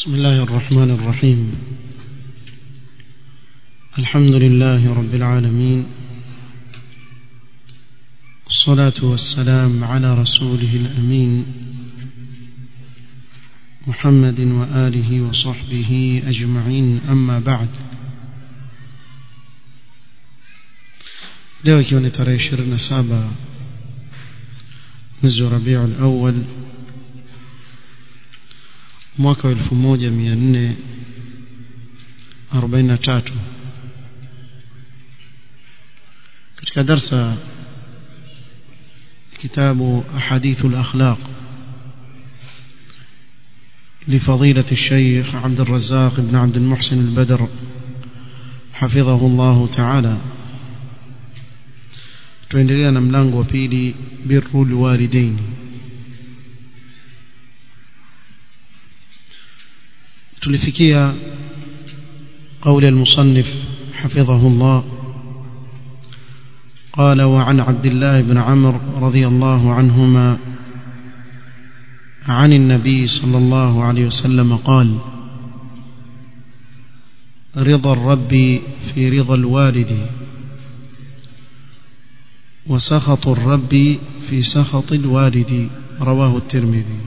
بسم الله الرحمن الرحيم. الحمد لله رب العالمين. الصلاة والسلام على رسوله الأمين. محمد وآله وصحبه أجمعين. أما بعد. leo ikiwa ni na saba mwezi rabiu lawal mwaka wa elfu moja mia nne arobaini na tatu katika darsa kitabu ahadithu lakhlaq لفضيلة الشيخ عبد الرزاق بن عبد المحسن البدر حفظه الله تعالى tuendelea na mlango wa pili birru lwalidain tulifikia قول المصنف حفظه الله. قال وعن عبد الله بن عمرو رضي الله عنهما عن النبي صلى الله عليه وسلم قال رضا الرب في رضا الوالد وسخط الرب في سخط الوالد. رواه الترمذي.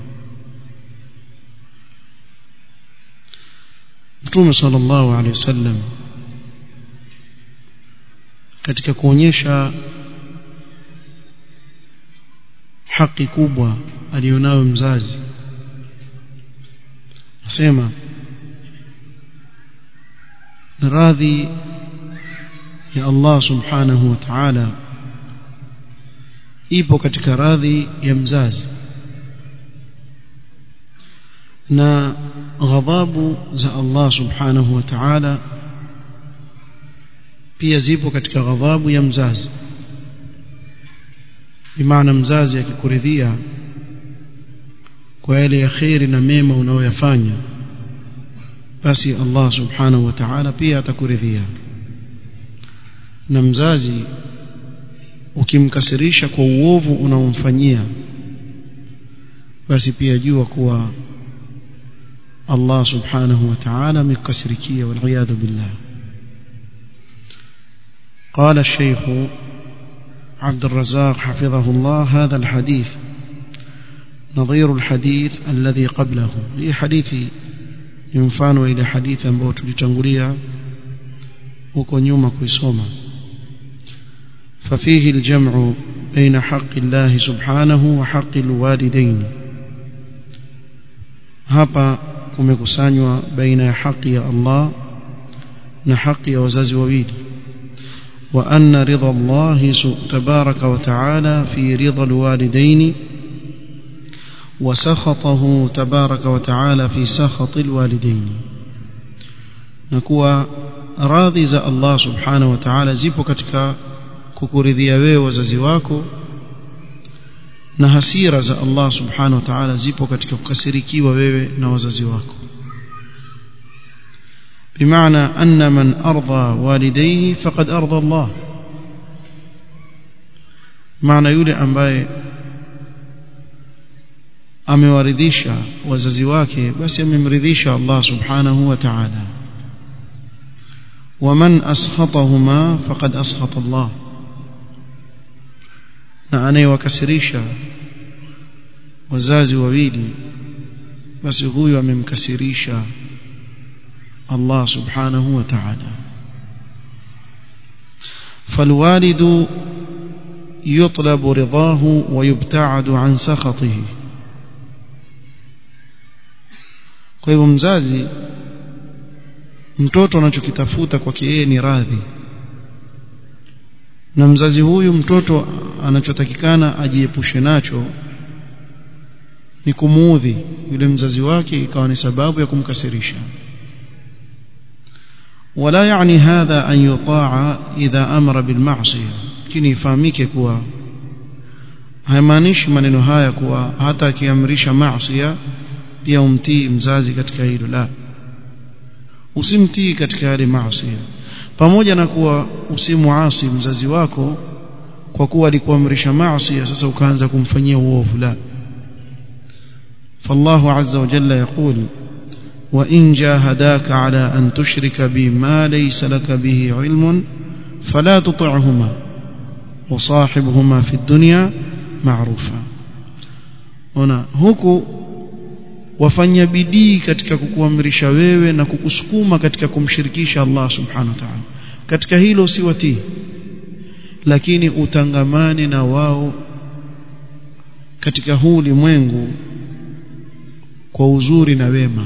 Mtume sallallahu alaihi wasallam katika kuonyesha haki kubwa aliyonayo mzazi nasema radhi ya Allah subhanahu wa ta'ala ipo katika radhi ya mzazi na ghadhabu za Allah subhanahu wa ta'ala pia zipo katika ghadhabu ya mzazi. Bimaana mzazi akikuridhia kwa yale ya kheri na mema unaoyafanya basi Allah subhanahu wa ta'ala pia atakuridhia. Na mzazi ukimkasirisha kwa uovu unaomfanyia basi pia jua kuwa Allah subhanahu wa ta'ala amekasirikia waliyadhu billah قال الشيخ عبد الرزاق حفظه الله هذا الحديث نظير الحديث الذي قبله. هي حديثي ينفان إلى حديث ambao tulitangulia huko nyuma kuisoma ففيه الجمع بين حق الله سبحانه وحق الوالدين. hapa kumekusanywa baina ya haki ya Allah na haki ya wazazi wawili wa anna ridha Allah tabaraka wa taala fi ridha alwalidain wa sakhatahu tabaraka wa taala fi sakhati alwalidain na kuwa radhi za Allah subhanahu wa ta'ala zipo katika kukuridhia wewe wazazi wako na hasira za Allah subhanahu wa ta'ala zipo katika kukasirikiwa wewe na wazazi wako بمعنى أن من أرضى والديه فقد أرضى الله معنى يولي أمباي amewaridhisha wazazi wake basi amemridhisha Allah subhanahu wa ta'ala waman askhatahuma faqad askhata Allah na anayewakasirisha wazazi wawili basi huyo amemkasirisha Allah subhanahu wa ta'ala فالوالد يطلب رضاه ويبتعد عن سخطه kwa hivyo mzazi mtoto anachokitafuta kwake yeye ni radhi na mzazi huyu mtoto anachotakikana ajiepushe nacho ni kumuudhi. Yule mzazi wake ikawa ni sababu ya kumkasirisha. Wala yani hadha an yutaa idha amara bilma'siyah lakini ifahamike kuwa haimaanishi maneno haya kuwa hata akiamrisha maasiya pia umtii mzazi katika hilo la. Usimtii katika yale maasiya pamoja na kuwa usimuasi mzazi wako kwa kuwa alikuamrisha maasi sasa ukaanza kumfanyia uovu la فالله عز وجل يقول وإن جاهداك على أن تشرك بي ما ليس لك به علم فلا تطعهما وصاحبهما في الدنيا معروفا هنا huku wafanya bidii katika kukuamrisha wewe na kukusukuma katika kumshirikisha Allah subhanahu wa ta'ala. Katika hilo siwatii lakini utangamane na wao katika huu ulimwengu kwa uzuri na wema.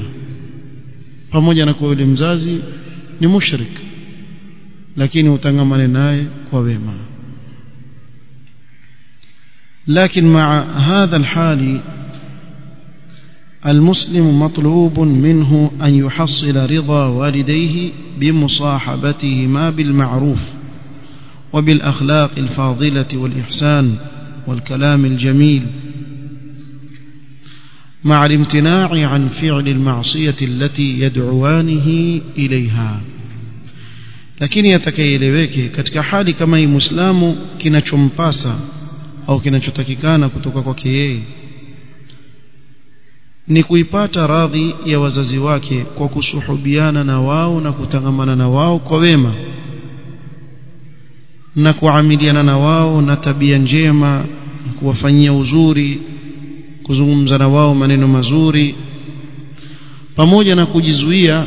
Pamoja na kwa yule mzazi ni mushrik lakini utangamane naye kwa wema. Lakini maa hadha alhali المسلم مطلوب منه أن يحصل رضا والديه بمصاحبتهما بالمعروف وبالأخلاق الفاضلة والإحسان والكلام الجميل. مع الامتناع عن فعل المعصية التي يدعوانه إليها. lakini atakayeeleweke katika hali kama hii muislamu kinachompasa au kinachotakikana kutoka kwake yeye ni kuipata radhi ya wazazi wake kwa kusuhubiana na wao na kutangamana na wao kwa wema na kuamiliana na wao na tabia njema kuwafanyia uzuri kuzungumza na wao maneno mazuri pamoja na kujizuia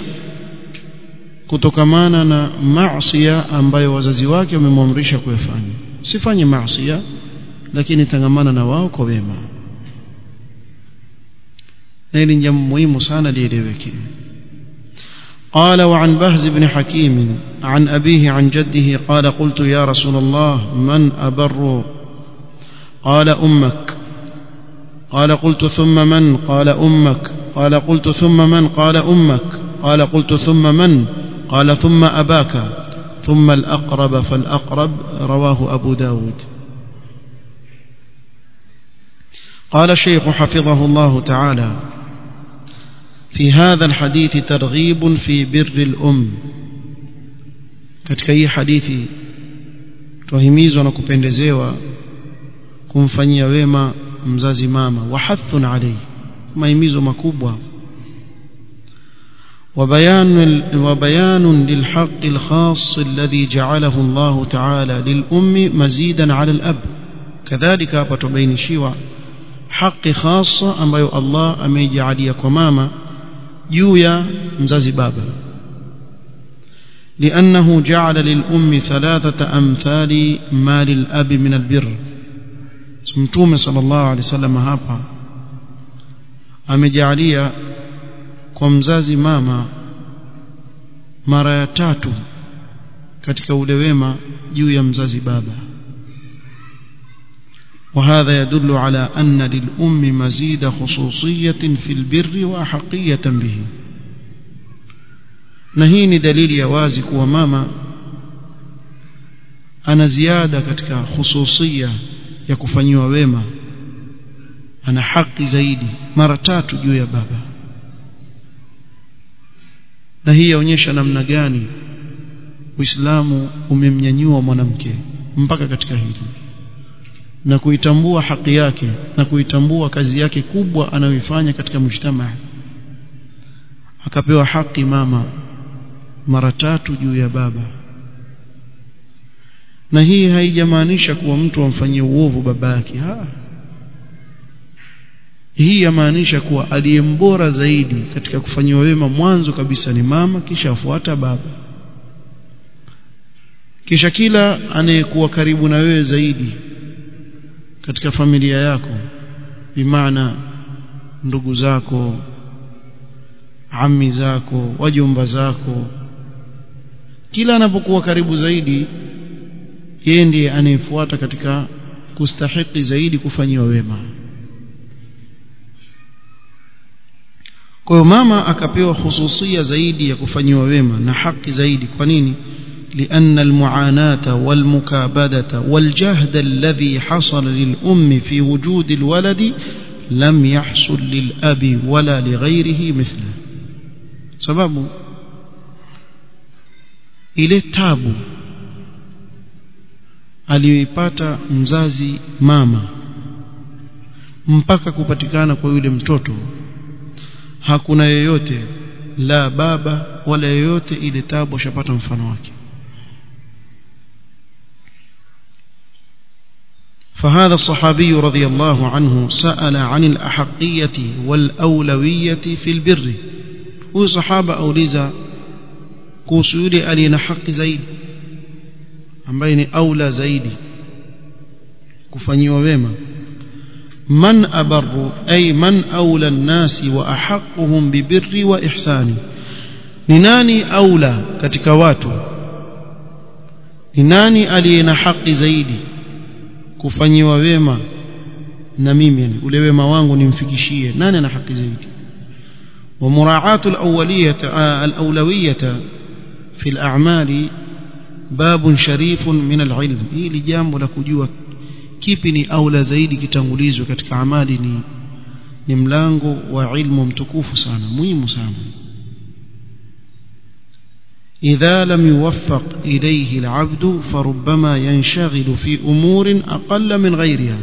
kutokamana na maasiya ambayo wazazi wake wamemwamrisha kuyafanya. Sifanye maasiya lakini tangamana na wao kwa wema na hili ni jambo قال وعن بهز بن حكيم عن أبيه عن جده قال قلت يا رسول الله من أبر؟ قال أمك. قال قلت ثم من؟ قال أمك. قال قلت ثم من؟ قال أمك. قال قلت ثم من؟ قال ثم أباك. ثم الأقرب فالأقرب رواه أبو داود. قال الشيخ حفظه الله تعالى في هذا الحديث ترغيب في بر الأم katika hii hadithi twahimizwa na kupendezewa kumfanyia wema mzazi mama wahathun alayhi mahimizo makubwa وبيان وبيان للحق الخاص الذي جعله الله تعالى للأم مزيدا على الأب كذلك فتبينشيوا حق خاصة ambayo Allah ameijalia kwa mama juu ya mzazi baba لأنه جعل للأم ثلاثة أمثال ما للأب من البر mtume sallallahu alaihi wasallam hapa amejalia kwa mzazi mama mara ya tatu katika ule wema juu ya mzazi baba وهذا يدل على أن للأم مزيد خصوصية في البر وأحقية به نهيني دليل يوازك وماما أنا زيادة كتك خصوصية ya kufanyiwa wema ana haki zaidi mara tatu juu ya baba na hii yaonyesha namna gani Uislamu umemnyanyua mwanamke mpaka katika hili na kuitambua haki yake na kuitambua kazi yake kubwa anayoifanya katika mshtamaa akapewa haki mama mara tatu juu ya baba. Na hii haijamaanisha kuwa mtu amfanyie uovu baba yake ha. Hii yamaanisha kuwa aliyembora zaidi katika kufanyiwa wema mwanzo kabisa ni mama kisha afuata baba. Kisha kila anayekuwa karibu na wewe zaidi katika familia yako bimaana ndugu zako ami zako wajomba zako. Kila anapokuwa karibu zaidi yeye ndiye anayefuata katika kustahiki zaidi kufanyiwa wema. Kwa mama akapewa hususia zaidi ya kufanyiwa wema na haki zaidi. Kwa nini لأن المعاناة والمكابدة والجهد الذي حصل للأم في وجود الولد لم يحصل للأب ولا لغيره مثله. سبب إلي التاب أليبات مزازي ماما mpaka kupatikana kwa متوتو هاكونا hakuna لا بابا ولا wala إلى ile tabu ashapata فهذا الصحابي رضي الله عنه سأل عن الأحقية والأولوية في البر. هو صحابة أوليزا قصوري ألين حق زيد. عن بين أولى زيد. كفني وبيما من أبر أي من أولى الناس وأحقهم ببر وإحسان. لناني أولى كتكواتو لناني ألين حق زيدي kufanyiwa wema na mimi. Ule wema wangu nimfikishie. Nani ana haki zaidi? Wa muraatu al-awwaliyata al-awlawiyata fi al-a'mali babun sharifun min al-ilm. Hili jambo la kujua kipi ni aula zaidi kitangulizwe katika amali ni ni mlango wa ilmu mtukufu sana muhimu sana إذا لم يوفق إليه العبد فربما ينشغل في أمور أقل من غيرها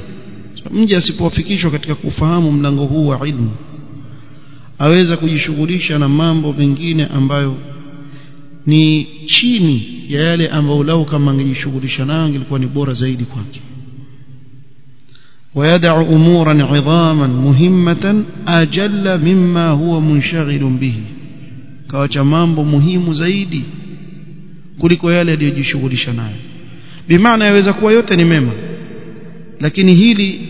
mji asipofikishwa katika kufahamu mlango huu wa ilmu aweza kujishughulisha na mambo mengine ambayo ni chini ya yale ambayo lau kama angejishughulisha nayo angekuwa ni bora zaidi kwake ويدع أمورا عظاما مهمة أجل مما هو منشغل به kawacha mambo muhimu zaidi kuliko yale aliyojishughulisha nayo. Bimaana yaweza kuwa yote ni mema lakini hili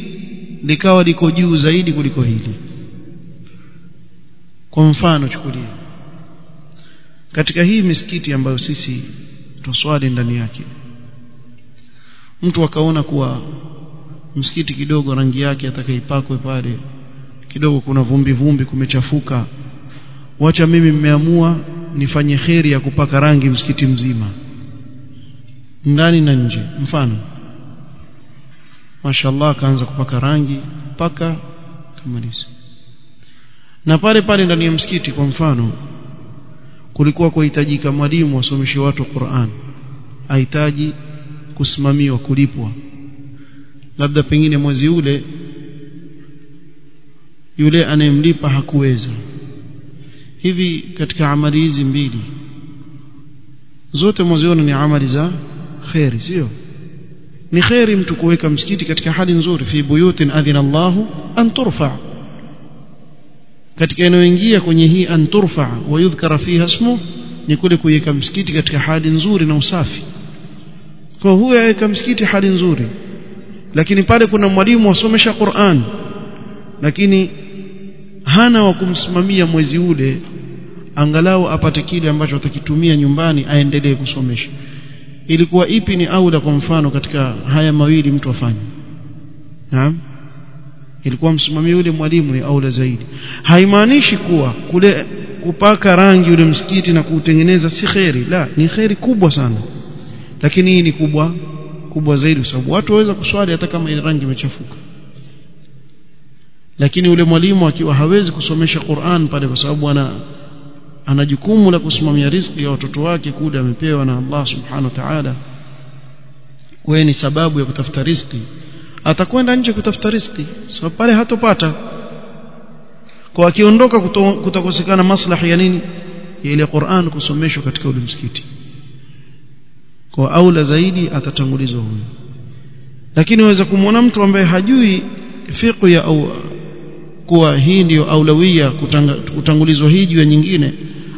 likawa liko juu zaidi kuliko hili. Kwa mfano chukulia. Katika hii misikiti ambayo sisi tuswali ndani yake mtu akaona kuwa msikiti kidogo rangi yake atakaipakwe pale kidogo kuna vumbi vumbi kumechafuka wacha mimi mmeamua nifanye kheri ya kupaka rangi msikiti mzima. Ndani na nje mfano. Mashallah kaanza kupaka rangi paka kamaliza. Na pale pale ndani ya msikiti kwa mfano kulikuwa kuhitajika mwalimu asomeshe watu Qur'an. Ahitaji kusimamiwa kulipwa. Labda pengine mwezi ule yule anayemlipa hakuweza hivi katika amali hizi mbili. Zote mwaziona ni amali za khairi sio? Ni khairi mtu kuweka msikiti katika hali nzuri fi buyutin adhina Allahu an turfa. Katika inayoingia kwenye hii an turfa wa yudhkara fiha ismu ni kule kuweka msikiti katika hali nzuri na usafi. Kwa huyo aweka msikiti hali nzuri lakini pale kuna mwalimu asomesha Qur'an lakini hana wa kumsimamia mwezi ule angalau apate kile ambacho atakitumia nyumbani aendelee kusomesha. Ilikuwa ipi ni aula kwa mfano katika haya mawili mtu afanye? Naam. Ilikuwa msimamia yule mwalimu ni aula zaidi. Haimaanishi kuwa kule kupaka rangi ule msikiti na kuutengeneza si kheri. La ni kheri kubwa sana. Lakini hii ni kubwa kubwa zaidi kwa sababu watu waweza kuswali hata kama ile rangi imechafuka lakini yule mwalimu akiwa hawezi kusomesha Qur'an pale kwa sababu ana ana jukumu la kusimamia riziki ya watoto wake kule amepewa na Allah subhanahu wa ta'ala wewe ni sababu ya kutafuta riziki. Atakwenda nje kutafuta riziki sababu pale hatopata. Kwa akiondoka kutakosekana maslahi ya nini? Ya ile Qur'an kusomeshwa katika ule msikiti. Kwa aula zaidi atatangulizwa huyo lakini waweza kumwona mtu ambaye hajui fiqh ya au kuwa hii ndiyo aulawia kutangulizwa hii juu ya nyingine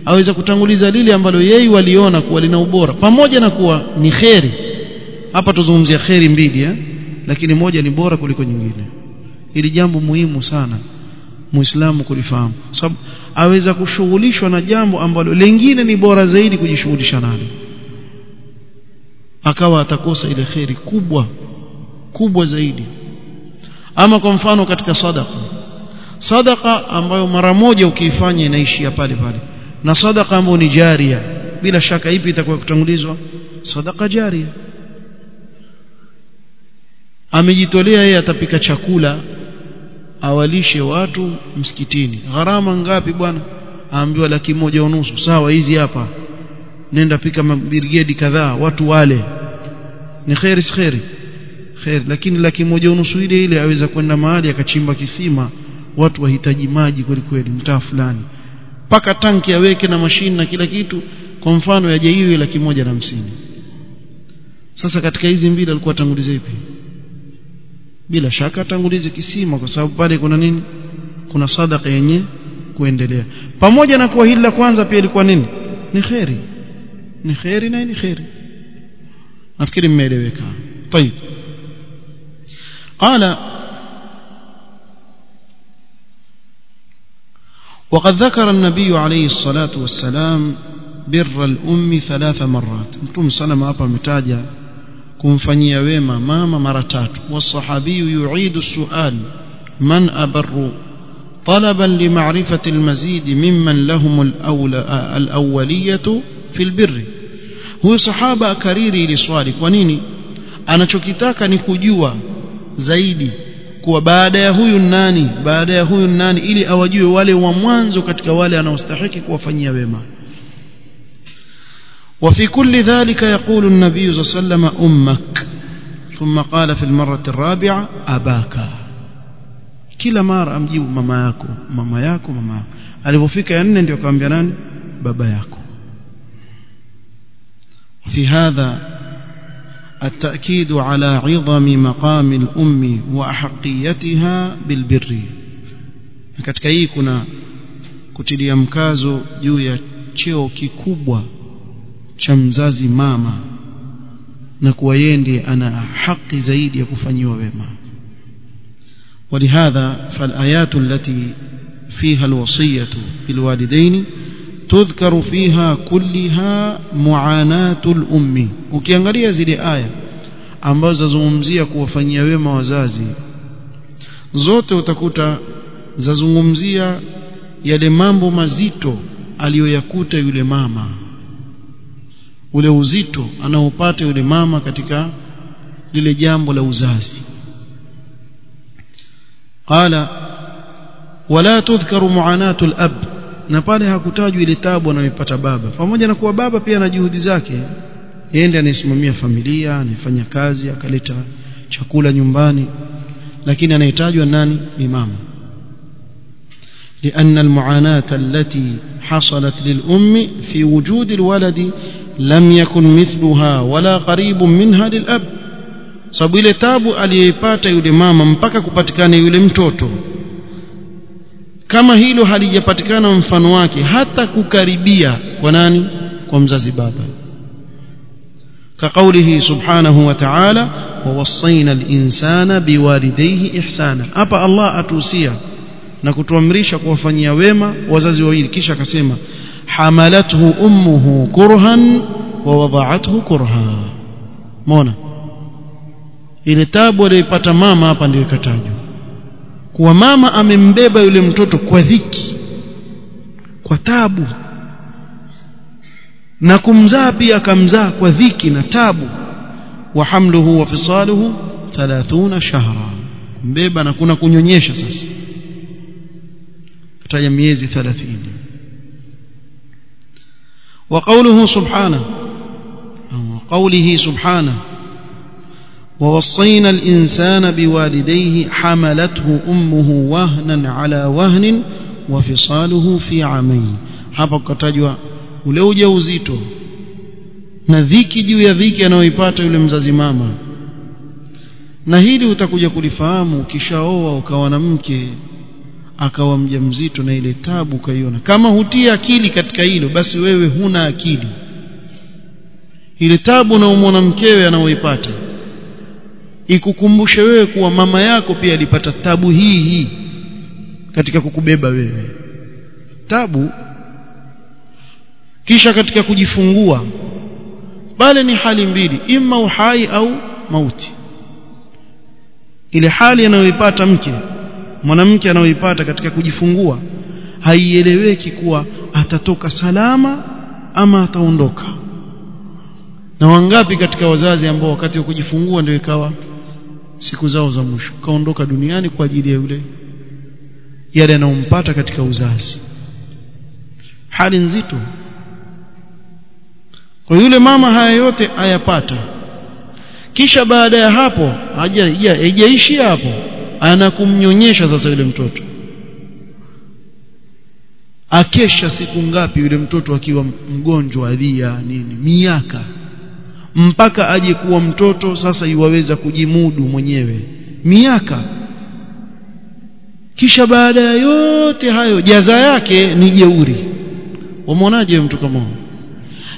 aweza kutanguliza lile ambalo yeye waliona kuwa lina ubora pamoja na kuwa ni kheri. Hapa tuzungumzia kheri mbili eh? lakini moja ni bora kuliko nyingine. Ili jambo muhimu sana muislamu kulifahamu. Sababu aweza kushughulishwa na jambo ambalo lingine ni bora zaidi kujishughulisha nalo. Akawa atakosa ile kheri kubwa kubwa zaidi. Ama kwa mfano katika sadaka sadaka ambayo mara moja ukiifanya inaishia pale pale. Na sadaqa ambayo ni jaria bila shaka ipi itakuwa kutangulizwa? Sadaqa jaria. Amejitolea yeye atapika chakula awalishe watu msikitini. Gharama ngapi bwana? Aambiwa laki moja unusu. Sawa hizi hapa. Nenda pika mabirigedi kadhaa watu wale. Ni khairi khairi khairi lakini laki moja unusu ile ile aweza kwenda mahali akachimba kisima watu wahitaji maji kweli kweli mtaa fulani mpaka tanki aweke na mashine na kila kitu kwa mfano yaje hiyo laki moja na hamsini sasa katika hizi mbili alikuwa atangulize ipi bila shaka atangulize kisima kwa sababu pale kuna nini kuna sadaka yenye kuendelea pamoja na kuwa hili la kwanza pia ilikuwa nini ni kheri ni kheri na ni kheri nafikiri mmeeleweka طيب قال وقد ذكر النبي عليه الصلاة والسلام بر الأم ثلاث مرات. متوم سلام hapa ametaja kumfanyia wema mama mara tatu والصحابي يعيد السؤال من أبر؟ طلبا لمعرفة المزيد ممن لهم الأولية في البر. akariri ili swali kwa nini anachokitaka ni kujua zaidi kuwa baada ya huyu nani baada ya huyu nani ili awajue wale wa mwanzo katika wale anaostahiki kuwafanyia wema وفي كل ذلك يقول النبي صلى الله عليه وسلم أمك ثم قال في المرة الرابعة أباك kila mara amjibu mama yako mama yako mama alipofika ya nne ndio akamwambia nani baba yako في هذا التأكيد على عظم مقام الأم وأحقيتها بالبر katika hii kuna kutilia mkazo juu ya cheo kikubwa cha mzazi mama na kuwa yeye ndiye ana haki zaidi ya kufanyiwa wema ولهذا فالآيات التي فيها الوصية بالوالدين tudhkaru fiha kulliha muanatul ummi. Ukiangalia zile aya ambazo zazungumzia kuwafanyia wema wazazi zote utakuta zazungumzia yale mambo mazito aliyoyakuta yule mama ule uzito anaopata yule mama katika lile jambo la uzazi. Qala wala tudhkaru muanatul ab na pale hakutajwi ile tabu anayoipata baba pamoja na kuwa baba pia ana juhudi zake yeye ndiye anayesimamia familia anayefanya kazi akaleta chakula nyumbani lakini anayetajwa nani ni mama لأن المعاناة التي حصلت للأم في وجود الولد لم يكن مثلها ولا قريب منها للأب sababu ile tabu aliyoipata yule mama mpaka kupatikana yule mtoto kama hilo halijapatikana mfano wake hata kukaribia kwa nani kwa mzazi baba كقوله سبحانه وتعالى ووصينا الإنسان بوالديه إحسانا أبا الله أتوسيا na kutuamrisha kuwafanyia wema wazazi wawili kisha akasema hamalathu ummuhu kurhan wa wada'athu kurha mona ile tabu aliyoipata mama hapa ndio ikatajwa kuwa mama amembeba yule mtoto kwa dhiki kwa tabu na kumzaa pia akamzaa kwa dhiki na tabu wa hamluhu wa fisaluhu 30 shahra mbeba na kuna kunyonyesha sasa kataja miezi 30 وقوله سبحانه وقوله سبحانه ووصينا الإنسان بوالديه حملته أمه وهنا على وهن وفصاله في عامين hapa kukatajwa ule ujauzito na dhiki juu ya dhiki anayoipata yule mzazi mama na hili utakuja kulifahamu ukishaoa ukawa na mke akawa mjamzito na ile tabu ukaiona kama hutia akili katika hilo basi wewe huna akili ile tabu na umwona mkewe anaoipata ikukumbushe wewe kuwa mama yako pia alipata tabu hii hii katika kukubeba wewe. Tabu. Kisha katika kujifungua bale ni hali mbili imma uhai au mauti. Ile hali anayoipata mke mwanamke anayoipata katika kujifungua haieleweki kuwa atatoka salama ama ataondoka. Na wangapi katika wazazi ambao wakati wa kujifungua ndio ikawa siku zao za mwisho. Kaondoka duniani kwa ajili ya yule yale yanayompata katika uzazi. Hali nzito. Kwa yule mama haya yote ayapata. Kisha baada ya hapo haijaishia hapo anakumnyonyesha sasa yule mtoto. Akesha siku ngapi yule mtoto akiwa mgonjwa alia nini miaka mpaka aje kuwa mtoto sasa iwaweza kujimudu mwenyewe. Miaka. Kisha baada ya yote hayo jaza yake ni jeuri. Umeonaje mtu kama huyo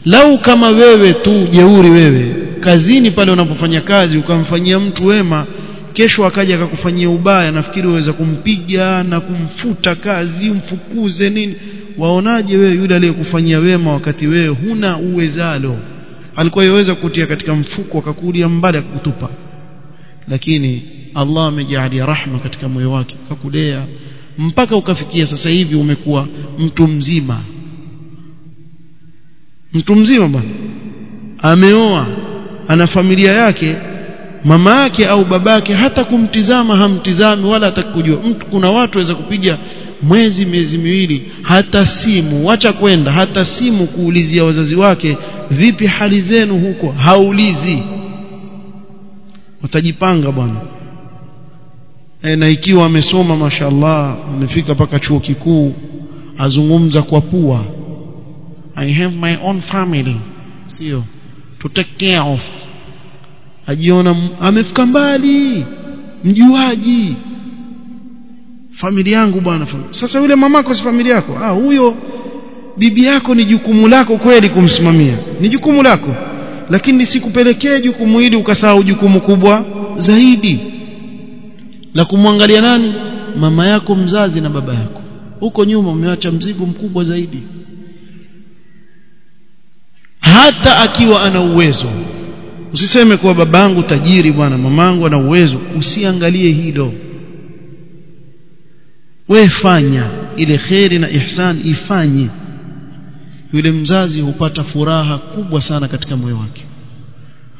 lau kama wewe tu jeuri wewe kazini pale unapofanya kazi ukamfanyia mtu wema kesho akaja akakufanyia ubaya nafikiri waweza kumpiga na kumfuta kazi umfukuze nini. Waonaje wewe yule aliyekufanyia wema wakati wewe huna uwezalo alikuwa yaweza kutia katika mfuko akakulia mbali akakutupa lakini Allah amejalia rahma katika moyo wake akakulea mpaka ukafikia sasa hivi umekuwa mtu mzima. Mtu mzima bwana. Ameoa ana familia yake mama yake au babake hata kumtizama hamtizami wala atakujua mtu kuna watu waweza kupiga mwezi miezi miwili hata simu wacha kwenda hata simu kuulizia wazazi wake vipi hali zenu huko? Haulizi. Watajipanga bwana. E, na ikiwa amesoma mashallah amefika mpaka chuo kikuu azungumza kwa pua. I have my own family sio? To take care of. Ajiona amefika mbali mjuaji familia yangu bwana sasa yule mamako si familia yako? Ah huyo bibi yako ni jukumu lako kweli kumsimamia. Ni jukumu lako. Lakini sikupelekee jukumu hili ukasahau jukumu kubwa zaidi. La kumwangalia nani? Mama yako mzazi na baba yako. Huko nyuma umeacha mzigo mkubwa zaidi. Hata akiwa ana uwezo. Usiseme kuwa babangu tajiri bwana mamangu ana uwezo. Usiangalie hilo we fanya ile kheri na ihsan ifanye. Yule mzazi hupata furaha kubwa sana katika moyo wake.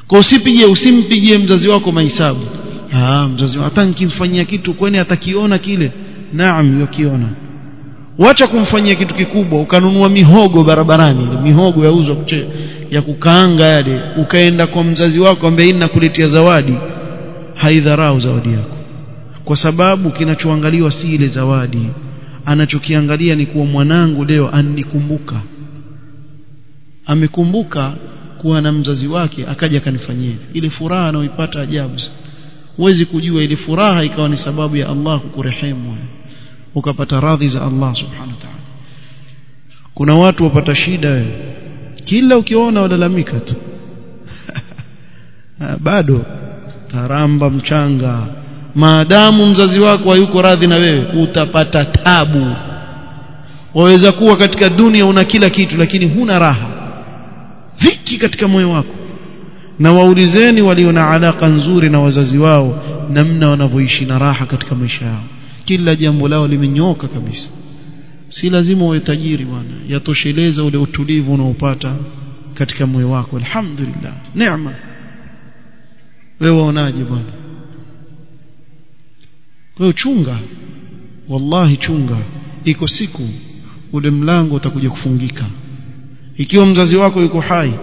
Kwa usipige usimpigie mzazi wako mahesabu. Ah mzazi hata nikimfanyia kitu kwani atakiona kile? Naam yokiona wacha kumfanyia kitu kikubwa ukanunua mihogo barabarani. Mihogo yauzwa ya kukaanga yale. Ukaenda kwa mzazi wako ambaye nakuletea zawadi haidharau zawadi yako kwa sababu kinachoangaliwa si ile zawadi. Anachokiangalia ni kuwa mwanangu leo anikumbuka amekumbuka kuwa na mzazi wake akaja akanifanyia. Ile furaha anaoipata ajabu. Huwezi kujua ile furaha ikawa ni sababu ya Allah kukurehemu. Ukapata radhi za Allah subhanahu wa ta'ala. Kuna watu wapata shida. Kila ukiona walalamika tu. Bado taramba mchanga maadamu mzazi wako hayuko radhi na wewe utapata tabu. Waweza kuwa katika dunia una kila kitu lakini huna raha. Dhiki katika moyo wako. Na waulizeni walio na alaka nzuri na wazazi wao namna wanavyoishi na raha katika maisha yao. Kila jambo lao limenyoka kabisa. Si lazima uwe tajiri bwana. Yatosheleza ule utulivu unaopata katika moyo wako. Alhamdulillah. Neema. Wewe unaje bwana wewe chunga. Wallahi chunga. Iko siku ule mlango utakuja kufungika. Ikiwa mzazi wako yuko hai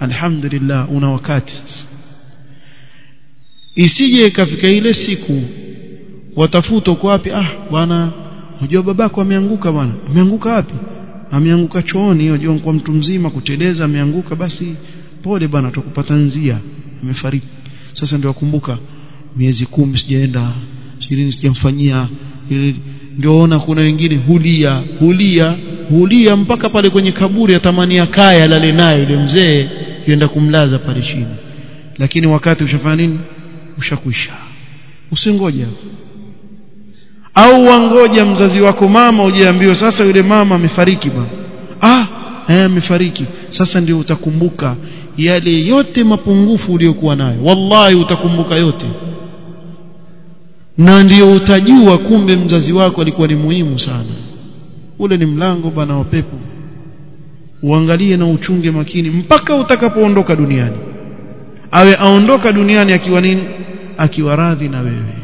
alhamdulillah una wakati sasa. Isije ikafika ile siku watafuta uko wapi? Ah bwana unajua babako ameanguka bwana. Ameanguka wapi? Ameanguka chooni unajua kwa mtu mzima kuteleza ameanguka basi pole bwana tukupata nzia amefariki. Sasa ndio wakumbuka miezi kumi sijaenda ishirini sijamfanyia ndio ona kuna wengine hulia hulia hulia mpaka pale kwenye kaburi atamani kaya lale nayo yule mzee yenda kumlaza pale chini. Lakini wakati ushafanya nini? Ushakwisha. Usingoja au wangoja mzazi wako mama ujeambiwe sasa yule mama amefariki bwana. Ah eh amefariki. Sasa ndio utakumbuka yale yote mapungufu uliyokuwa nayo. Wallahi utakumbuka yote na ndio utajua kumbe mzazi wako alikuwa ni muhimu sana. Ule ni mlango bana wa pepo. Uangalie na uchunge makini mpaka utakapoondoka duniani. Awe aondoka duniani akiwa nini? Akiwa radhi na wewe.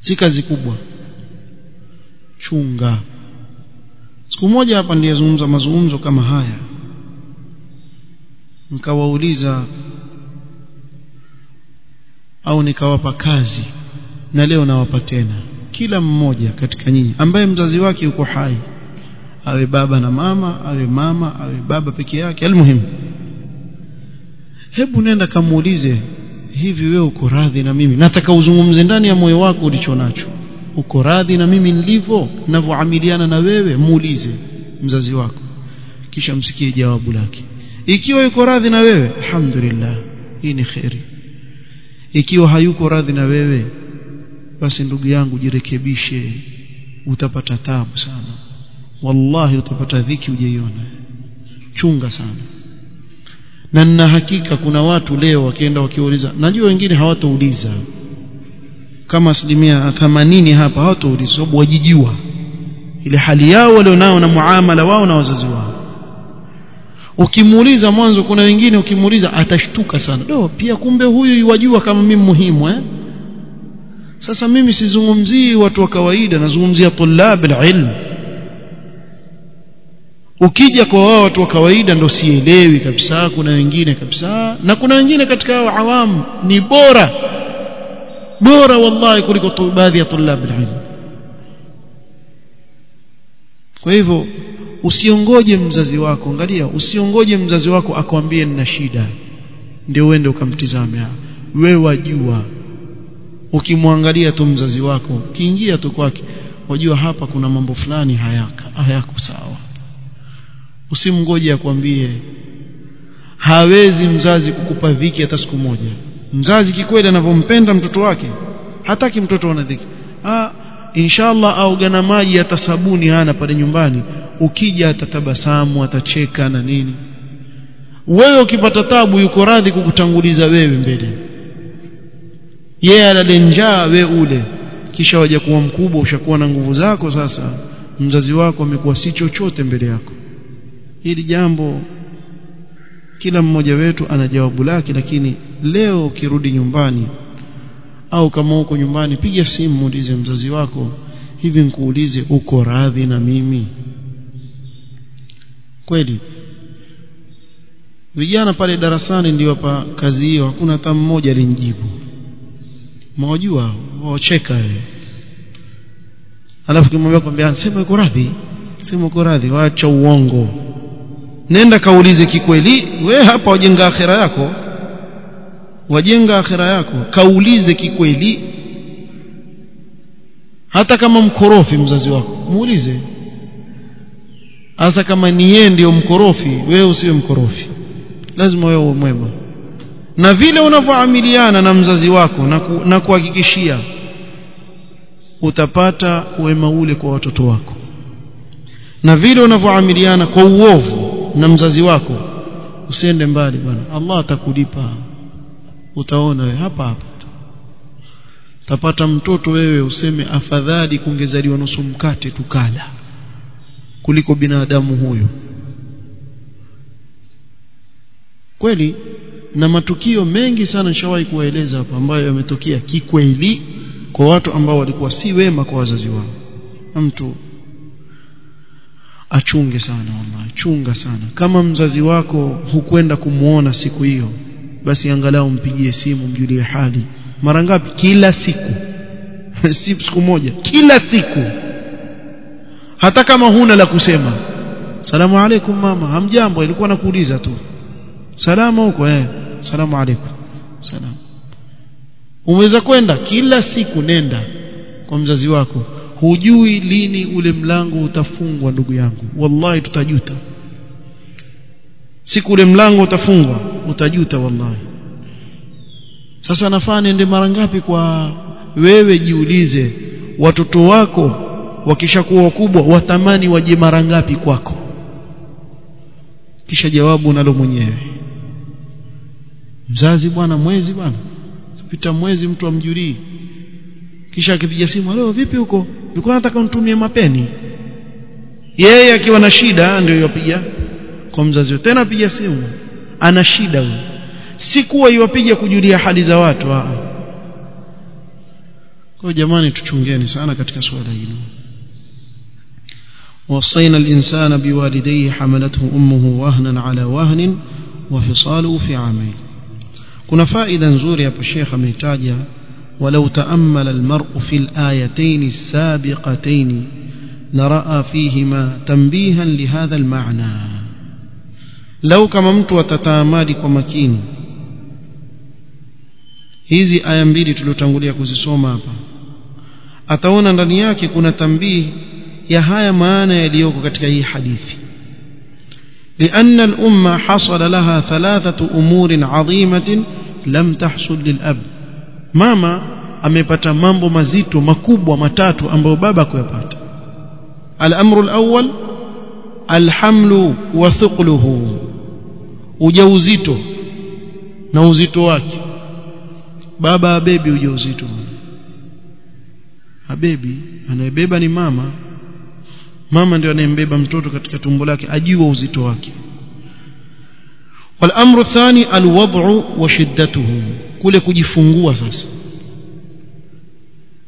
Si kazi kubwa. Chunga. Siku moja hapa nilizungumza mazungumzo kama haya. Nikawauliza au nikawapa kazi na leo nawapa tena kila mmoja katika nyinyi ambaye mzazi wake yuko hai awe baba na mama awe mama awe baba peke yake almuhimu. Hebu nenda kamuulize hivi wewe uko radhi na mimi? Nataka uzungumze ndani ya moyo wako ulicho nacho. Uko radhi na mimi nilivyo ninavyoamiliana na wewe? Muulize mzazi wako kisha msikie jawabu lake. Ikiwa yuko radhi na wewe alhamdulillah hii ni khairi ikiwa hayuko radhi na wewe basi ndugu yangu jirekebishe. Utapata tabu sana. Wallahi utapata dhiki ujeiona chunga sana. Na nina hakika kuna watu leo wakienda wakiuliza najua wengine hawatouliza. Kama asilimia 80 hapa hawatouliza sababu wajijua. Ile hali yao walionao na muamala wao na wazazi wao. Ukimuuliza mwanzo kuna wengine ukimuuliza atashtuka sana. Do pia kumbe huyu wajua kama mimi muhimu eh sasa mimi sizungumzii watu wa kawaida nazungumzia tulab alilm. Ukija kwa wao watu wa kawaida ndio sielewi kabisa kuna wengine kabisa na kuna wengine katika hao awamu ni bora bora wallahi kuliko baadhi ya tulab alilm. Kwa hivyo usiongoje mzazi wako angalia usiongoje mzazi wako akwambie nina shida ndio uende ukamtizame. Wewe wajua ukimwangalia tu mzazi wako ukiingia tu kwake wajua hapa kuna mambo fulani hayaka hayako sawa. Usimngoje akwambie hawezi mzazi kukupa dhiki hata siku moja. Mzazi kikweli anavyompenda mtoto wake hataki mtoto ana dhiki. Ah inshallah au gana maji hata sabuni hana pale nyumbani. Ukija atatabasamu atacheka na nini. Wewe ukipata tabu yuko radhi kukutanguliza wewe mbele yeye alale njaa we ule. Kisha waje kuwa mkubwa ushakuwa na nguvu zako sasa. Mzazi wako amekuwa si chochote mbele yako. Hili jambo kila mmoja wetu ana jawabu lake lakini leo ukirudi nyumbani au kama uko nyumbani piga simu muulize mzazi wako hivi nikuulize uko radhi na mimi? Kweli vijana pale darasani ndio hapa kazi hiyo hakuna hata mmoja alinijibu mwajua waocheka wewe alafu kimwambia kwambia sema uko radhi sema uko radhi waacha uongo. Nenda kaulize kikweli we hapa wajenga akhira yako wajenga akhira yako kaulize kikweli. Hata kama mkorofi mzazi wako muulize. Hasa kama ni yeye ndio mkorofi wewe usiwe mkorofi. Lazima wewe uwe mwema na vile unavyoamiliana na mzazi wako na, ku, na kuhakikishia utapata wema ule kwa watoto wako. Na vile unavyoamiliana kwa uovu na mzazi wako usiende mbali bwana. Allah atakulipa. Utaona wewe hapa hapa utapata mtoto wewe useme afadhali kungezaliwa nusu mkate tukala kuliko binadamu huyu. Kweli na matukio mengi sana nishawahi kuwaeleza hapa ambayo yametokea kikweli kwa watu ambao walikuwa si wema kwa wazazi wao. Mtu achunge sana wallahi chunga sana. Kama mzazi wako hukwenda kumuona siku hiyo basi angalau mpigie simu mjulie hali. Mara ngapi? Kila siku. Si siku moja kila siku. Hata kama huna la kusema. Salamu alaikum mama. Hamjambo ilikuwa nakuuliza tu salama huko eh salamu alaikum salam. Umeweza kwenda? Kila siku nenda kwa mzazi wako. Hujui lini ule mlango utafungwa ndugu yangu. Wallahi tutajuta. Siku ule mlango utafungwa utajuta wallahi. Sasa nafaa niende mara ngapi kwa wewe jiulize. Watoto wako wakishakuwa wakubwa watamani waje mara ngapi kwako? Kisha jawabu unalo mwenyewe mzazi bwana mwezi bwana kupita mwezi mtu amjulii kisha akipiga simu leo vipi huko nilikuwa nataka unitumie mapeni yeye akiwa na shida ndio yapiga kwa mzazi tena piga simu ana shida huyo si kuwa iwapiga kujulia hali za watu a kwa jamani tuchungeni sana katika swala hilo وصينا الإنسان بوالديه حملته أمه وهنا على وهن وفصاله في عامين kuna faida nzuri hapo Sheikh ameitaja walau taamala almar'u fil ayatayn as-sabiqatayn laraa fihima tanbihan lihadha almaana lau kama mtu atataamali kwa makini hizi aya mbili tuliotangulia kuzisoma hapa ataona ndani yake kuna tambihi ya haya maana yaliyoko katika hii hadithi. لأن الأمة حصل لها ثلاثة أمور عظيمة لم تحصل للأب ماما amepata mambo mazito makubwa matatu ambayo baba kuyapata الأمر الأول الحمل وثقله ujauzito na uzito wake baba abebi ujauzito abebi anayebeba ni mama mama ndio anayembeba mtoto katika tumbo lake ajua uzito wake والامر الثاني الوضع وشدته kule kujifungua sasa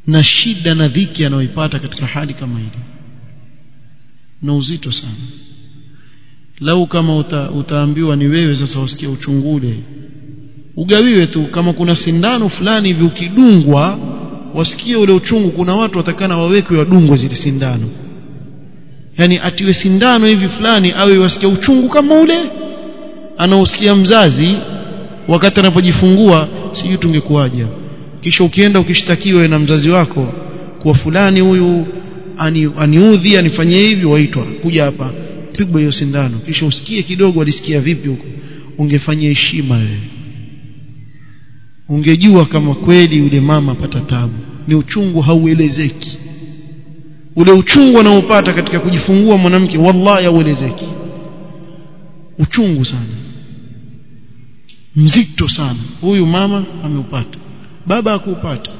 na shida na dhiki anayoipata katika hali kama ile na uzito sana lau kama uta, utaambiwa ni wewe sasa usikie uchungule ugawiwe tu kama kuna sindano fulani hivi ukidungwa wasikie ule uchungu kuna watu watakana wawekwe wadungwe zile sindano yani atiwe sindano hivi fulani awe wasikia uchungu kama ule anaosikia mzazi wakati anapojifungua sijui tungekuwaje. Kisha ukienda ukishtakiwa na mzazi wako kwa fulani huyu ani, aniudhi anifanyie hivi waitwa kuja hapa pigwa hiyo sindano. Kisha usikie kidogo alisikia vipi huko. Ungefanya heshima wewe. Ungejua kama kweli yule mama apata tabu. Ni uchungu hauelezeki ule uchungu anaopata katika kujifungua mwanamke wallahi auelezeki uchungu sana mzito sana. Huyu mama ameupata baba hakuupata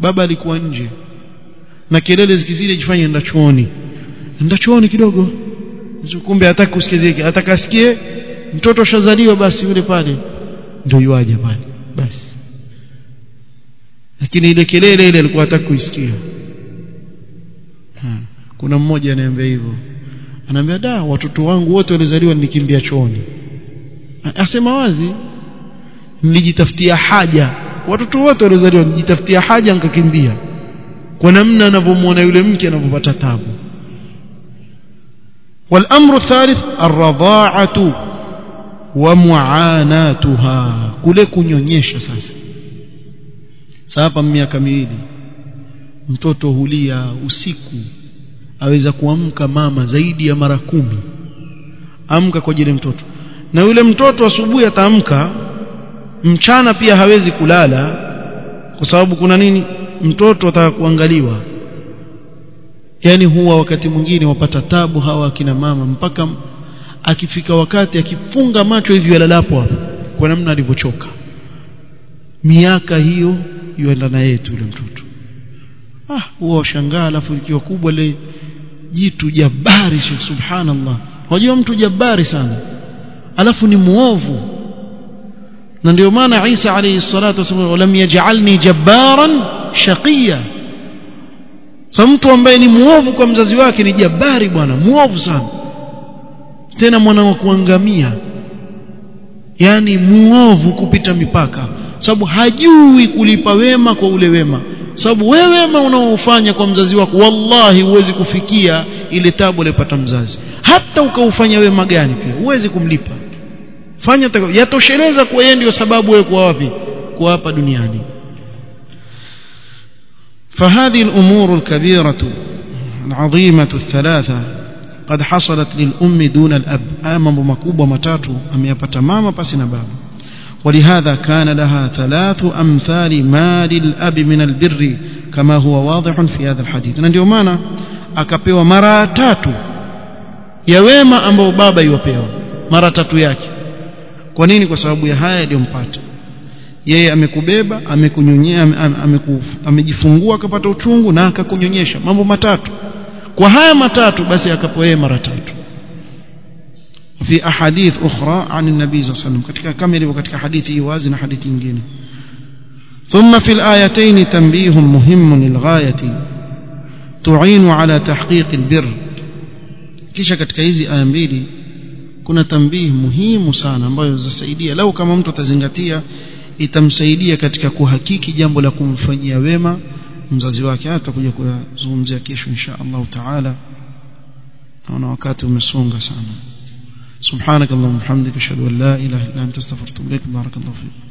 baba alikuwa nje na kelele zikizidi jifanye ndachooni enda chuoni kidogo kumbe hataki kusikizike atakasikie mtoto shazaliwa basi yule pale ndio yuaje pale basi. Lakini ile kelele ile alikuwa hataki kuisikia kuna mmoja ananiambia hivyo anaambia da watoto wangu wote walizaliwa nikimbia chooni asema wazi nilijitafutia haja watoto wote walizaliwa nilijitafutia haja nikakimbia kwa namna anavyomwona yule mke anavyopata tabu والامر الثالث الرضاعه ومعاناتها kule kunyonyesha sasa sasa miaka miwili mtoto hulia usiku aweza kuamka mama zaidi ya mara kumi. Amka kwa ajili mtoto. Na yule mtoto asubuhi ataamka mchana pia hawezi kulala kwa sababu kuna nini? Mtoto ataka kuangaliwa. Yani huwa wakati mwingine wapata tabu hawa akina mama mpaka akifika wakati akifunga macho hivi yalalapo hapo kwa namna alivyochoka. Miaka hiyo yuenda na yetu yule mtoto. Ah huwa washangaa alafu ikiwa kubwa le jitu jabari subhanallah. Wajua mtu jabari sana. Alafu ni muovu. Na ndio maana Isa alayhi salatu wasallam walam yaj'alni jabbaran shaqiya. Sa mtu ambaye ni muovu kwa mzazi wake ni jabari bwana muovu sana. Tena mwana wa kuangamia. Yani muovu kupita mipaka. Sababu hajui kulipa wema kwa ule wema sababu wewe wema unaofanya kwa mzazi wako wallahi huwezi kufikia ile tabu aliyopata mzazi hata ukaufanya wema gani pia huwezi kumlipa fanya yatosheleza kwa yeye ndio sababu wewe kwa wapi kwa hapa duniani فهذه الأمور الكبيرة العظيمة الثلاثة قد حصلت للأم دون الأب آمم مكوبة متاتو أم يبت ماما بسنا باب ولهذا كان لها ثلاث أمثال ما للأب من البر كما هو واضح في هذا الحديث ndio maana akapewa mara tatu ya wema ambao baba iwapewa mara tatu yake kwa nini kwa sababu ya haya yaliyompata yeye amekubeba amekunyonyea amejifungua akapata uchungu na akakunyonyesha mambo matatu kwa haya matatu basi akapoea mara tatu في أحاديث أخرى عن النبي صلى الله عليه وسلم. كتك كامل وكتك حديث يوازن حديث إنجيل. ثم في الآيتين تنبيه مهم للغاية. تعين على تحقيق البر. كيش كتك إزي أمبيلي آية كنا تنبيه مهم سانا. مبايو زسيدية لو كما أنت تزنغتية إتمسيدية كتك كوهكيكي جنب لكم فنيا ويما. mzazi wake hata زوم kuzungumzia إن شاء الله تعالى. أنا وكاتب umesonga sana سبحانك اللهم وبحمدك أشهد أن لا إله إلا أنت أستغفرك إليك. بارك الله فيك.